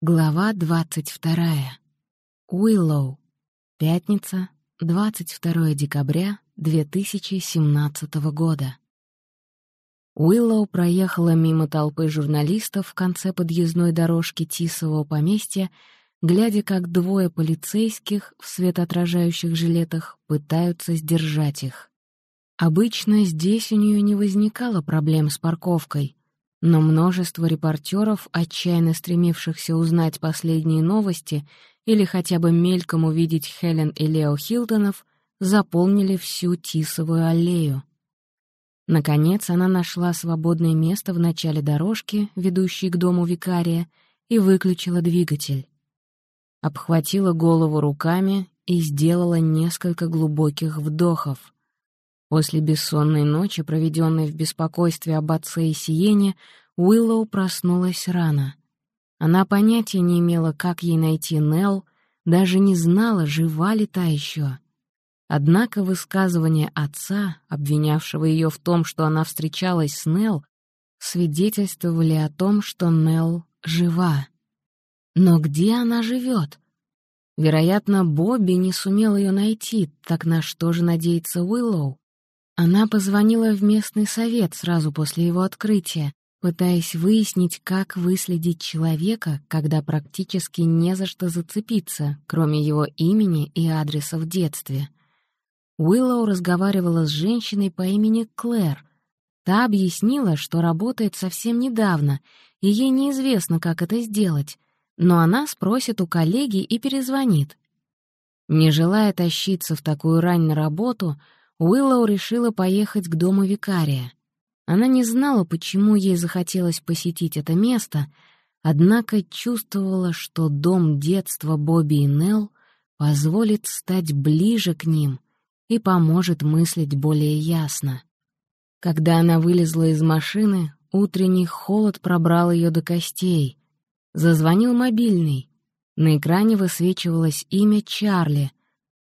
Глава 22. Уиллоу. Пятница, 22 декабря 2017 года. Уиллоу проехала мимо толпы журналистов в конце подъездной дорожки Тисового поместья, глядя, как двое полицейских в светоотражающих жилетах пытаются сдержать их. Обычно здесь у нее не возникало проблем с парковкой, но множество репортеров, отчаянно стремившихся узнать последние новости или хотя бы мельком увидеть Хелен и Лео Хилтонов, заполнили всю Тисовую аллею. Наконец она нашла свободное место в начале дорожки, ведущей к дому викария, и выключила двигатель. Обхватила голову руками и сделала несколько глубоких вдохов — После бессонной ночи, проведенной в беспокойстве об отце и Сиене, Уиллоу проснулась рано. Она понятия не имела, как ей найти Нелл, даже не знала, жива ли та еще. Однако высказывание отца, обвинявшего ее в том, что она встречалась с Нелл, свидетельствовали о том, что Нелл жива. Но где она живет? Вероятно, Бобби не сумел ее найти, так на что же надеется Уиллоу? Она позвонила в местный совет сразу после его открытия, пытаясь выяснить, как выследить человека, когда практически не за что зацепиться, кроме его имени и адреса в детстве. Уиллоу разговаривала с женщиной по имени Клэр. Та объяснила, что работает совсем недавно, и ей неизвестно, как это сделать, но она спросит у коллеги и перезвонит. Не желая тащиться в такую рань на работу, Уиллоу решила поехать к дому викария. Она не знала, почему ей захотелось посетить это место, однако чувствовала, что дом детства Бобби и Нелл позволит стать ближе к ним и поможет мыслить более ясно. Когда она вылезла из машины, утренний холод пробрал ее до костей. Зазвонил мобильный. На экране высвечивалось имя Чарли,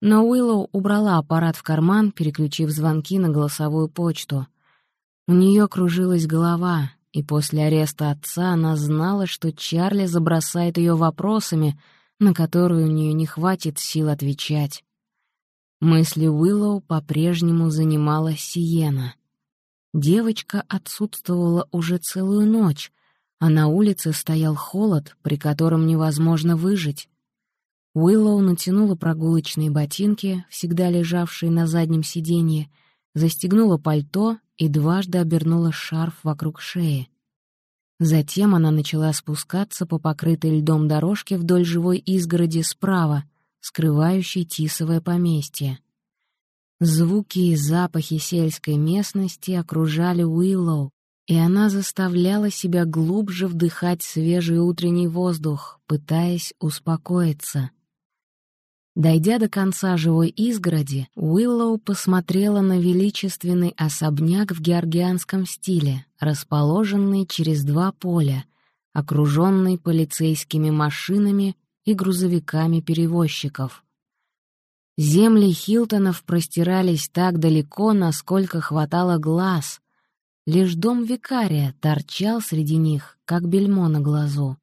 но Уиллоу убрала аппарат в карман, переключив звонки на голосовую почту. У нее кружилась голова, и после ареста отца она знала, что Чарли забросает ее вопросами, на которые у нее не хватит сил отвечать. Мысли Уиллоу по-прежнему занимала Сиена. Девочка отсутствовала уже целую ночь, а на улице стоял холод, при котором невозможно выжить. Уиллоу натянула прогулочные ботинки, всегда лежавшие на заднем сиденье, застегнула пальто и дважды обернула шарф вокруг шеи. Затем она начала спускаться по покрытой льдом дорожке вдоль живой изгороди справа, скрывающей тисовое поместье. Звуки и запахи сельской местности окружали Уиллоу, и она заставляла себя глубже вдыхать свежий утренний воздух, пытаясь успокоиться. Дойдя до конца живой изгороди, Уиллоу посмотрела на величественный особняк в георгианском стиле, расположенный через два поля, окруженный полицейскими машинами и грузовиками перевозчиков. Земли Хилтонов простирались так далеко, насколько хватало глаз. Лишь дом викария торчал среди них, как бельмо на глазу.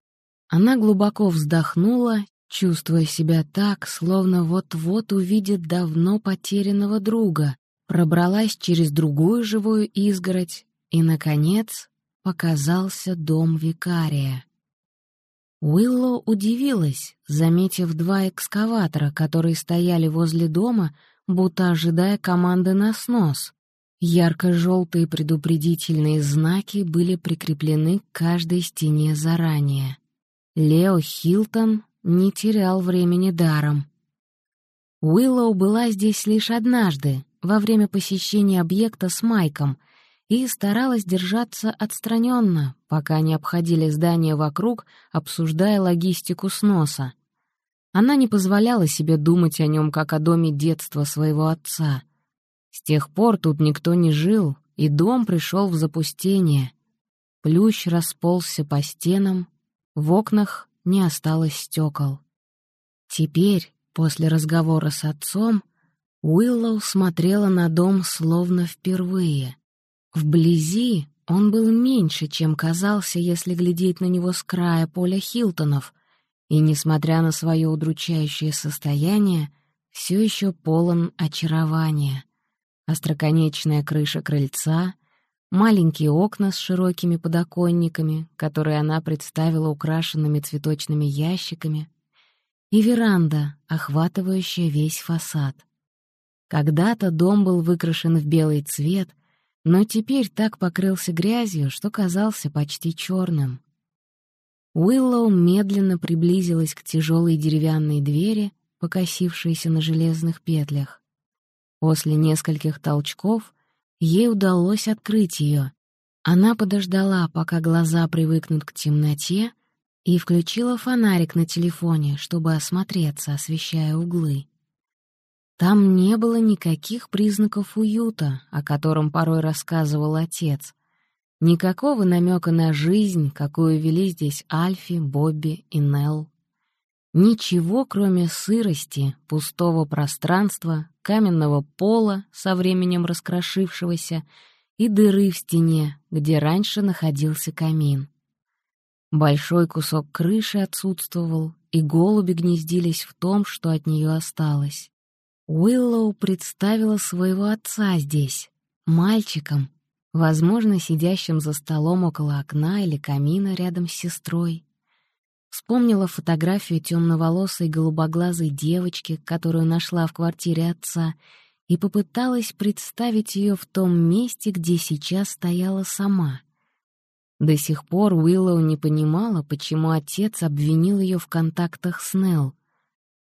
Она глубоко вздохнула чувствуя себя так, словно вот-вот увидит давно потерянного друга, пробралась через другую живую изгородь и, наконец, показался дом викария. Уилло удивилась, заметив два экскаватора, которые стояли возле дома, будто ожидая команды на снос. Ярко-желтые предупредительные знаки были прикреплены к каждой стене заранее. Лео Хилтон не терял времени даром. Уиллоу была здесь лишь однажды, во время посещения объекта с Майком, и старалась держаться отстраненно, пока не обходили здание вокруг, обсуждая логистику сноса. Она не позволяла себе думать о нем как о доме детства своего отца. С тех пор тут никто не жил, и дом пришел в запустение. Плющ расползся по стенам, в окнах не осталось стекол. Теперь, после разговора с отцом, Уиллоу смотрела на дом словно впервые. Вблизи он был меньше, чем казался, если глядеть на него с края поля Хилтонов, и, несмотря на свое удручающее состояние, все еще полон очарования. Остроконечная крыша крыльца, маленькие окна с широкими подоконниками, которые она представила украшенными цветочными ящиками, и веранда, охватывающая весь фасад. Когда-то дом был выкрашен в белый цвет, но теперь так покрылся грязью, что казался почти черным. Уиллоу медленно приблизилась к тяжелой деревянной двери, покосившейся на железных петлях. После нескольких толчков ей удалось открыть ее. Она подождала, пока глаза привыкнут к темноте, и включила фонарик на телефоне, чтобы осмотреться, освещая углы. Там не было никаких признаков уюта, о котором порой рассказывал отец. Никакого намека на жизнь, какую вели здесь Альфи, Бобби и Нелл. Ничего, кроме сырости, пустого пространства, каменного пола, со временем раскрошившегося, и дыры в стене, где раньше находился камин. Большой кусок крыши отсутствовал, и голуби гнездились в том, что от нее осталось. Уиллоу представила своего отца здесь, мальчиком, возможно, сидящим за столом около окна или камина рядом с сестрой. Вспомнила фотографию темноволосой голубоглазой девочки, которую нашла в квартире отца, и попыталась представить ее в том месте, где сейчас стояла сама. До сих пор Уиллоу не понимала, почему отец обвинил ее в контактах с Нелл.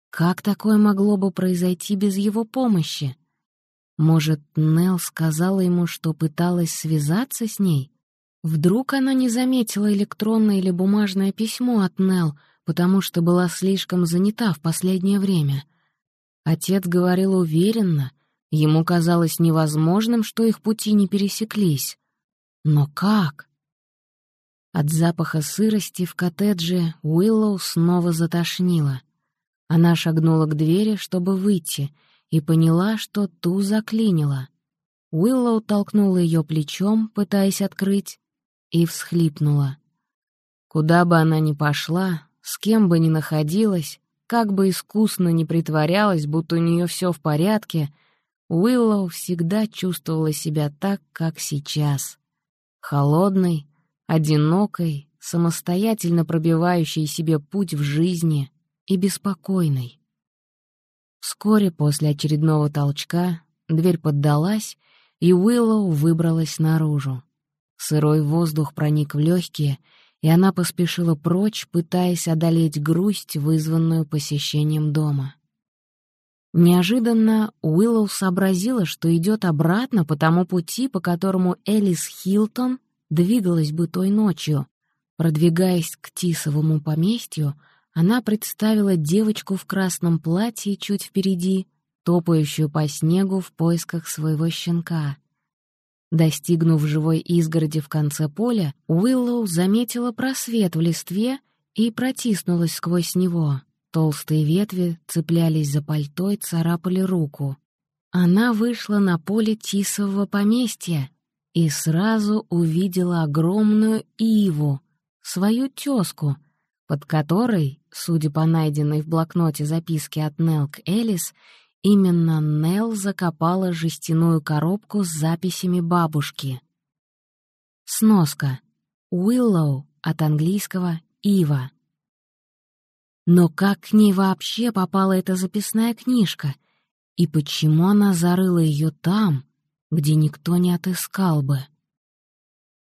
Как такое могло бы произойти без его помощи? Может, Нелл сказала ему, что пыталась связаться с ней? Вдруг она не заметила электронное или бумажное письмо от Нелл, потому что была слишком занята в последнее время. Отец говорил уверенно, ему казалось невозможным, что их пути не пересеклись. Но как? От запаха сырости в коттедже Уиллоу снова затошнило. Она шагнула к двери, чтобы выйти, и поняла, что ту заклинила. Уиллоу толкнула ее плечом, пытаясь открыть, и всхлипнула. Куда бы она ни пошла, с кем бы ни находилась, как бы искусно ни притворялась, будто у нее все в порядке, Уиллоу всегда чувствовала себя так, как сейчас. Холодной, одинокой, самостоятельно пробивающей себе путь в жизни и беспокойной. Вскоре после очередного толчка дверь поддалась, и Уиллоу выбралась наружу. Сырой воздух проник в легкие, и она поспешила прочь, пытаясь одолеть грусть, вызванную посещением дома. Неожиданно Уиллоу сообразила, что идет обратно по тому пути, по которому Элис Хилтон двигалась бы той ночью. Продвигаясь к Тисовому поместью, она представила девочку в красном платье чуть впереди, топающую по снегу в поисках своего щенка. Достигнув живой изгороди в конце поля, Уиллоу заметила просвет в листве и протиснулась сквозь него. Толстые ветви цеплялись за пальто и царапали руку. Она вышла на поле Тисового поместья и сразу увидела огромную иву, свою тёзку, под которой, судя по найденной в блокноте записке от Нелл к Элис, именно Нелл закопала жестяную коробку с записями бабушки. Сноска. Уиллоу от английского «ива». Но как к ней вообще попала эта записная книжка? И почему она зарыла ее там, где никто не отыскал бы.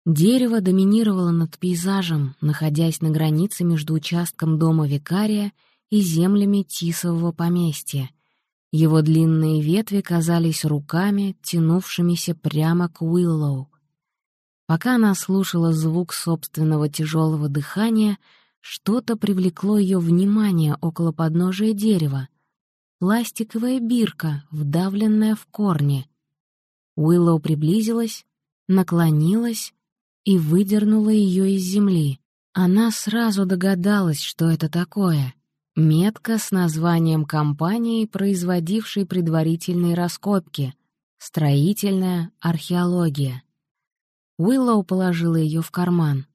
Дерево доминировало над пейзажем, находясь на границе между участком дома викария и землями Тисового поместья. Его длинные ветви казались руками, тянувшимися прямо к Уиллоу. Пока она слушала звук собственного тяжелого дыхания, что-то привлекло ее внимание около подножия дерева. Пластиковая бирка, вдавленная в корни — Уиллоу приблизилась, наклонилась и выдернула ее из земли. Она сразу догадалась, что это такое. Метка с названием компании, производившей предварительные раскопки. Строительная археология. Уиллоу положила ее в карман.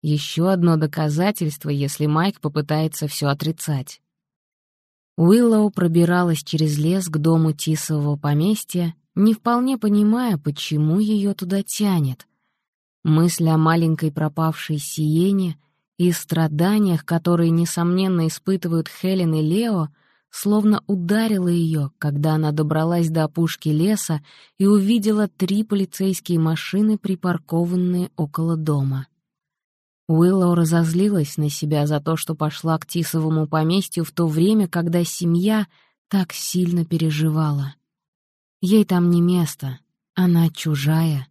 Еще одно доказательство, если Майк попытается все отрицать. Уиллоу пробиралась через лес к дому Тисового поместья, не вполне понимая, почему ее туда тянет. Мысль о маленькой пропавшей Сиене и страданиях, которые, несомненно, испытывают Хелен и Лео, словно ударила ее, когда она добралась до опушки леса и увидела три полицейские машины, припаркованные около дома. Уиллоу разозлилась на себя за то, что пошла к Тисовому поместью в то время, когда семья так сильно переживала. Ей там не место, она чужая.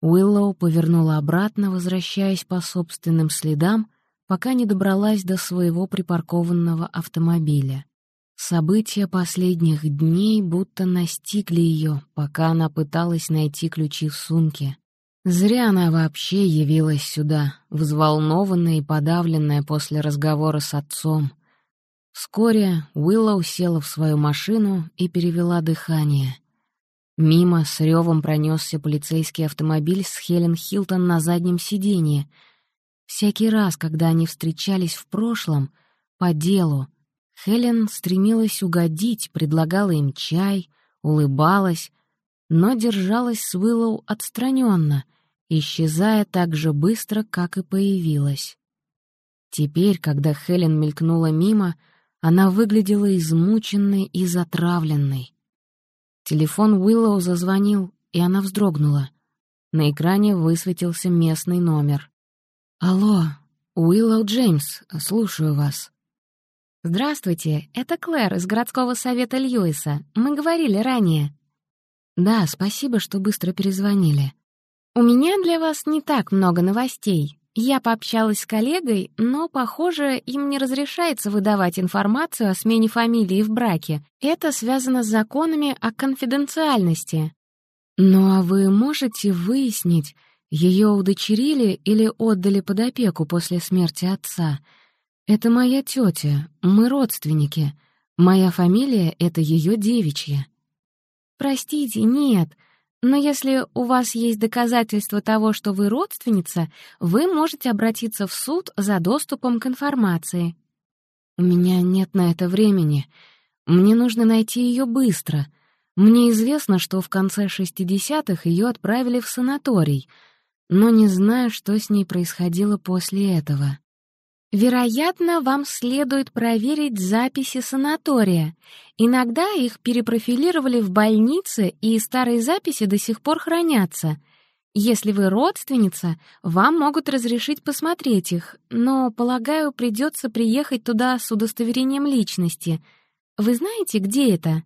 Уиллоу повернула обратно, возвращаясь по собственным следам, пока не добралась до своего припаркованного автомобиля. События последних дней будто настигли ее, пока она пыталась найти ключи в сумке. Зря она вообще явилась сюда, взволнованная и подавленная после разговора с отцом. Вскоре Уиллоу села в свою машину и перевела дыхание. Мимо с ревом пронесся полицейский автомобиль с Хелен Хилтон на заднем сиденье. Всякий раз, когда они встречались в прошлом, по делу, Хелен стремилась угодить, предлагала им чай, улыбалась, но держалась с Уиллоу отстраненно — исчезая так же быстро, как и появилась. Теперь, когда Хелен мелькнула мимо, она выглядела измученной и затравленной. Телефон Уиллоу зазвонил, и она вздрогнула. На экране высветился местный номер. «Алло, Уиллоу Джеймс, слушаю вас». «Здравствуйте, это Клэр из городского совета Льюиса. Мы говорили ранее». «Да, спасибо, что быстро перезвонили. «У меня для вас не так много новостей. Я пообщалась с коллегой, но, похоже, им не разрешается выдавать информацию о смене фамилии в браке. Это связано с законами о конфиденциальности». «Ну а вы можете выяснить, ее удочерили или отдали под опеку после смерти отца? Это моя тетя, мы родственники. Моя фамилия — это ее девичья». «Простите, нет», но если у вас есть доказательства того, что вы родственница, вы можете обратиться в суд за доступом к информации. У меня нет на это времени. Мне нужно найти ее быстро. Мне известно, что в конце 60-х ее отправили в санаторий, но не знаю, что с ней происходило после этого. Вероятно, вам следует проверить записи санатория. Иногда их перепрофилировали в больнице, и старые записи до сих пор хранятся. Если вы родственница, вам могут разрешить посмотреть их, но, полагаю, придется приехать туда с удостоверением личности. Вы знаете, где это?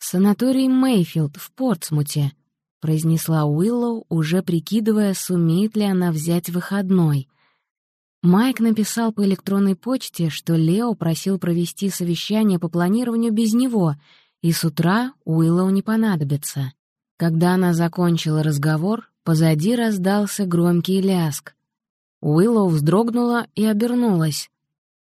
«Санаторий Мейфилд в Портсмуте», — произнесла Уиллоу, уже прикидывая, сумеет ли она взять выходной — Майк написал по электронной почте, что Лео просил провести совещание по планированию без него, и с утра Уиллоу не понадобится. Когда она закончила разговор, позади раздался громкий ляск. Уиллоу вздрогнула и обернулась.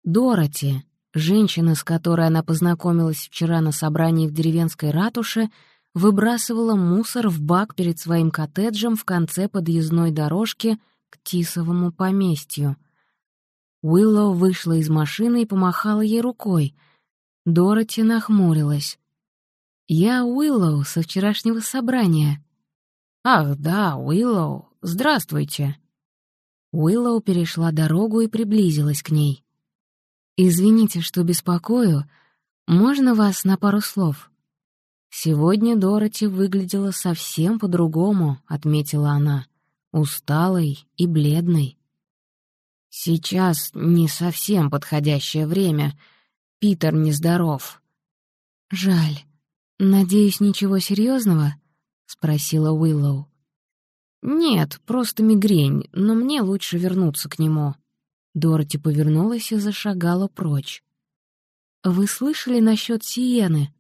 Дороти, женщина, с которой она познакомилась вчера на собрании в деревенской ратуше, выбрасывала мусор в бак перед своим коттеджем в конце подъездной дорожки к Тисовому поместью — Уиллоу вышла из машины и помахала ей рукой. Дороти нахмурилась. «Я Уиллоу со вчерашнего собрания». «Ах, да, Уиллоу, здравствуйте». Уиллоу перешла дорогу и приблизилась к ней. «Извините, что беспокою. Можно вас на пару слов?» «Сегодня Дороти выглядела совсем по-другому», — отметила она, — «усталой и бледной». «Сейчас не совсем подходящее время. Питер нездоров». «Жаль. Надеюсь, ничего серьезного? спросила Уиллоу. «Нет, просто мигрень, но мне лучше вернуться к нему». Дороти повернулась и зашагала прочь. «Вы слышали насчет Сиены?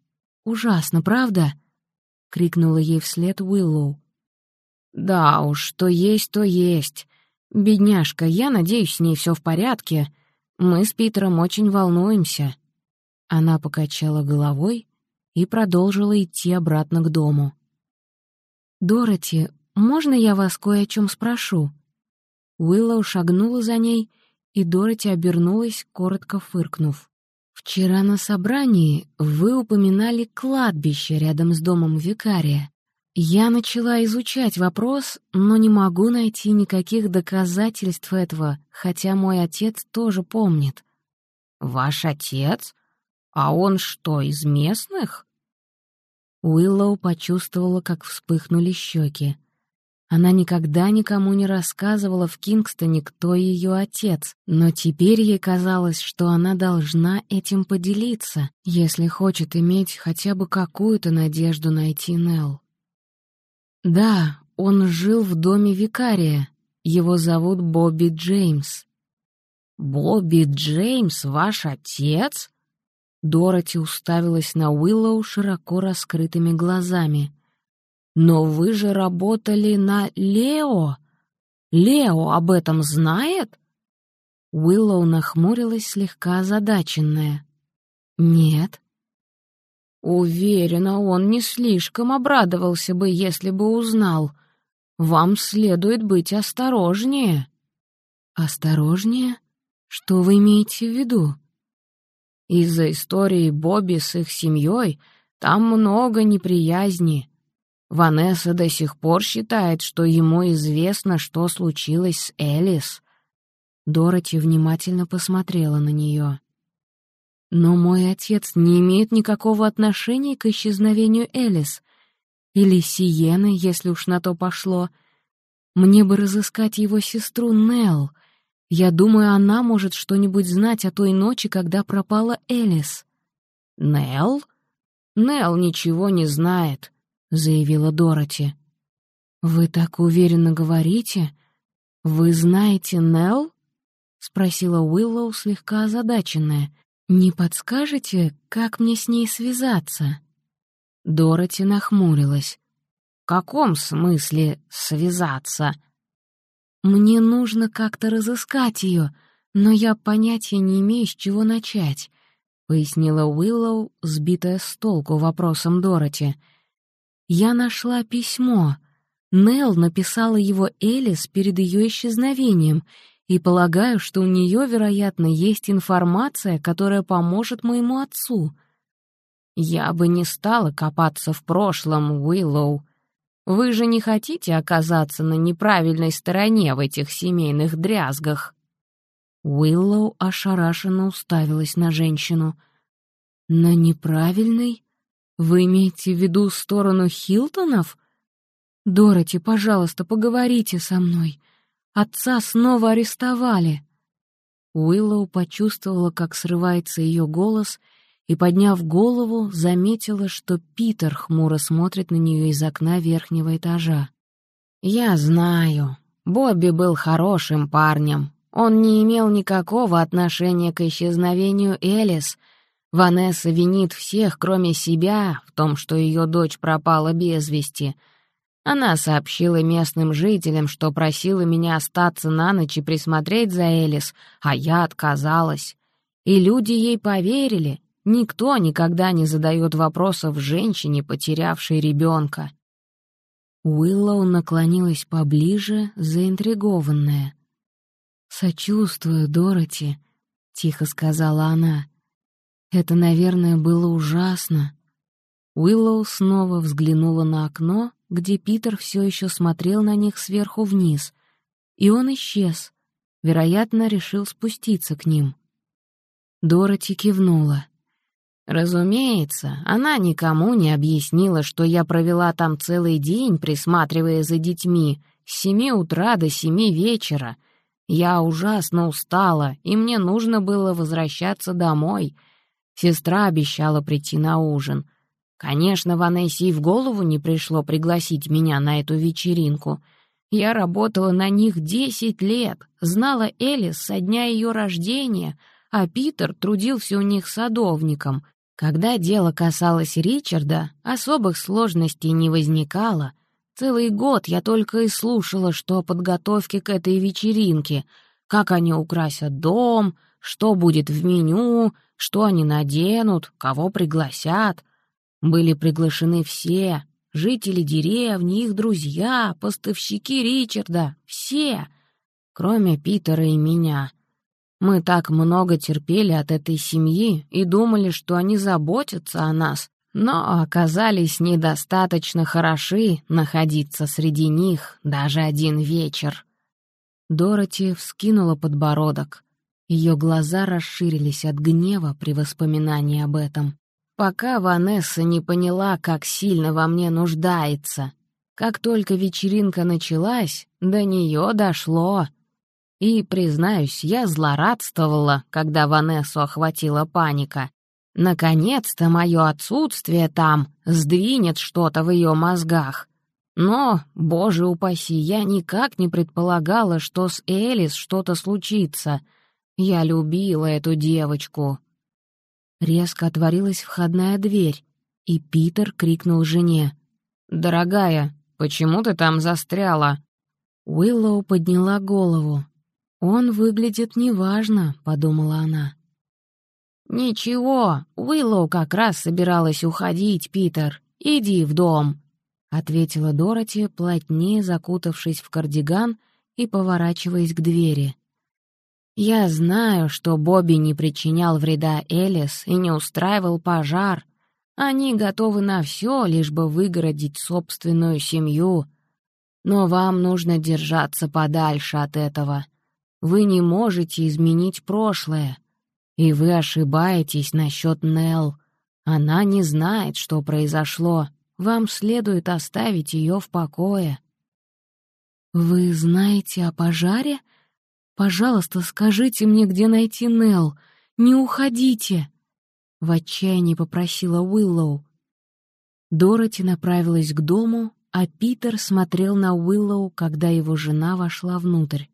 Ужасно, правда?» — крикнула ей вслед Уиллоу. «Да уж, что есть, то есть. «Бедняжка, я надеюсь, с ней все в порядке. Мы с Питером очень волнуемся». Она покачала головой и продолжила идти обратно к дому. «Дороти, можно я вас кое о чем спрошу?» Уиллоу шагнула за ней, и Дороти обернулась, коротко фыркнув. «Вчера на собрании вы упоминали кладбище рядом с домом викария. Я начала изучать вопрос, но не могу найти никаких доказательств этого, хотя мой отец тоже помнит». «Ваш отец? А он что, из местных?» Уиллоу почувствовала, как вспыхнули щеки. Она никогда никому не рассказывала в Кингстоне, кто ее отец, но теперь ей казалось, что она должна этим поделиться, если хочет иметь хотя бы какую-то надежду найти Нелл. Да, он жил в доме викария. Его зовут Бобби Джеймс. «Бобби Джеймс ваш отец?» Дороти уставилась на Уиллоу широко раскрытыми глазами. «Но вы же работали на Лео! Лео об этом знает?» Уиллоу нахмурилась слегка озадаченная. «Нет». «Уверена, он не слишком обрадовался бы, если бы узнал. Вам следует быть осторожнее». «Осторожнее? Что вы имеете в виду?» «Из-за истории Бобби с их семьей там много неприязни. Ванесса до сих пор считает, что ему известно, что случилось с Элис. Дороти внимательно посмотрела на нее. «Но мой отец не имеет никакого отношения к исчезновению Элис. Или Сиены, если уж на то пошло. Мне бы разыскать его сестру Нелл. Я думаю, она может что-нибудь знать о той ночи, когда пропала Элис». «Нелл? Нелл ничего не знает», — заявила Дороти. «Вы так уверенно говорите? Вы знаете Нелл?» — спросила Уиллоу, слегка озадаченная. «Не подскажете, как мне с ней связаться?» Дороти нахмурилась. «В каком смысле связаться?» «Мне нужно как-то разыскать ее, но я понятия не имею, с чего начать», — пояснила Уиллоу, сбитая с толку вопросом Дороти. Я нашла письмо. Нелл написала его Элис перед ее исчезновением, и полагаю, что у нее, вероятно, есть информация, которая поможет моему отцу. Я бы не стала копаться в прошлом, Уиллоу. Вы же не хотите оказаться на неправильной стороне в этих семейных дрязгах? Уиллоу ошарашенно уставилась на женщину. «На неправильной?» «Вы имеете в виду сторону Хилтонов?» «Дороти, пожалуйста, поговорите со мной. Отца снова арестовали». Уиллоу почувствовала, как срывается ее голос, и, подняв голову, заметила, что Питер хмуро смотрит на нее из окна верхнего этажа. «Я знаю. Бобби был хорошим парнем. Он не имел никакого отношения к исчезновению Элис, Ванесса винит всех, кроме себя, в том, что ее дочь пропала без вести. Она сообщила местным жителям, что просила меня остаться на ночь и присмотреть за Элис, а я отказалась. И люди ей поверили. Никто никогда не задает вопросов женщине, потерявшей ребенка. Уиллоу наклонилась поближе, заинтригованная. «Сочувствую, Дороти», — тихо сказала она. Это, наверное, было ужасно. Уиллоу снова взглянула на окно, где Питер все еще смотрел на них сверху вниз, и он исчез. Вероятно, решил спуститься к ним. Дороти кивнула. «Разумеется, она никому не объяснила, что я провела там целый день, присматривая за детьми, с семи утра до семи вечера. Я ужасно устала, и мне нужно было возвращаться домой, Сестра обещала прийти на ужин. Конечно, Ванессе и в голову не пришло пригласить меня на эту вечеринку. Я работала на них десять лет, знала Элис со дня ее рождения, а Питер трудился у них садовником. Когда дело касалось Ричарда, особых сложностей не возникало. Целый год я только и слушала, что о подготовке к этой вечеринке, как они украсят дом, что будет в меню, что они наденут, кого пригласят. Были приглашены все, жители деревни, их друзья, поставщики Ричарда, все. кроме Питера и меня. Мы так много терпели от этой семьи и думали, что они заботятся о нас, но оказались недостаточно хороши находиться среди них даже один вечер. Дороти вскинула подбородок. Ее глаза расширились от гнева при воспоминании об этом. Пока Ванесса не поняла, как сильно во мне нуждается. Как только вечеринка началась, до нее дошло. И, признаюсь, я злорадствовала, когда Ванессу охватила паника. Наконец-то мое отсутствие там сдвинет что-то в ее мозгах. Но, боже упаси, я никак не предполагала, что с Элис что-то случится. Я любила эту девочку. Резко отворилась входная дверь, и Питер крикнул жене. «Дорогая, почему ты там застряла?» Уиллоу подняла голову. «Он выглядит неважно», — подумала она. «Ничего, Уиллоу как раз собиралась уходить, Питер. Иди в дом», — ответила Дороти, плотнее закутавшись в кардиган и поворачиваясь к двери. «Я знаю, что Бобби не причинял вреда Элис и не устраивал пожар. Они готовы на все, лишь бы выгородить собственную семью. Но вам нужно держаться подальше от этого. Вы не можете изменить прошлое. И вы ошибаетесь насчет Нелл. Она не знает, что произошло. Вам следует оставить ее в покое». «Вы знаете о пожаре? Пожалуйста, скажите мне, где найти Нелл. Не уходите!» В отчаянии попросила Уиллоу. Дороти направилась к дому, а Питер смотрел на Уиллоу, когда его жена вошла внутрь.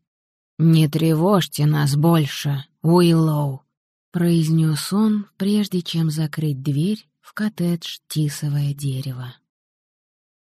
«Не тревожьте нас больше, Уиллоу», — произнес он, прежде чем закрыть дверь в коттедж «Тисовое дерево».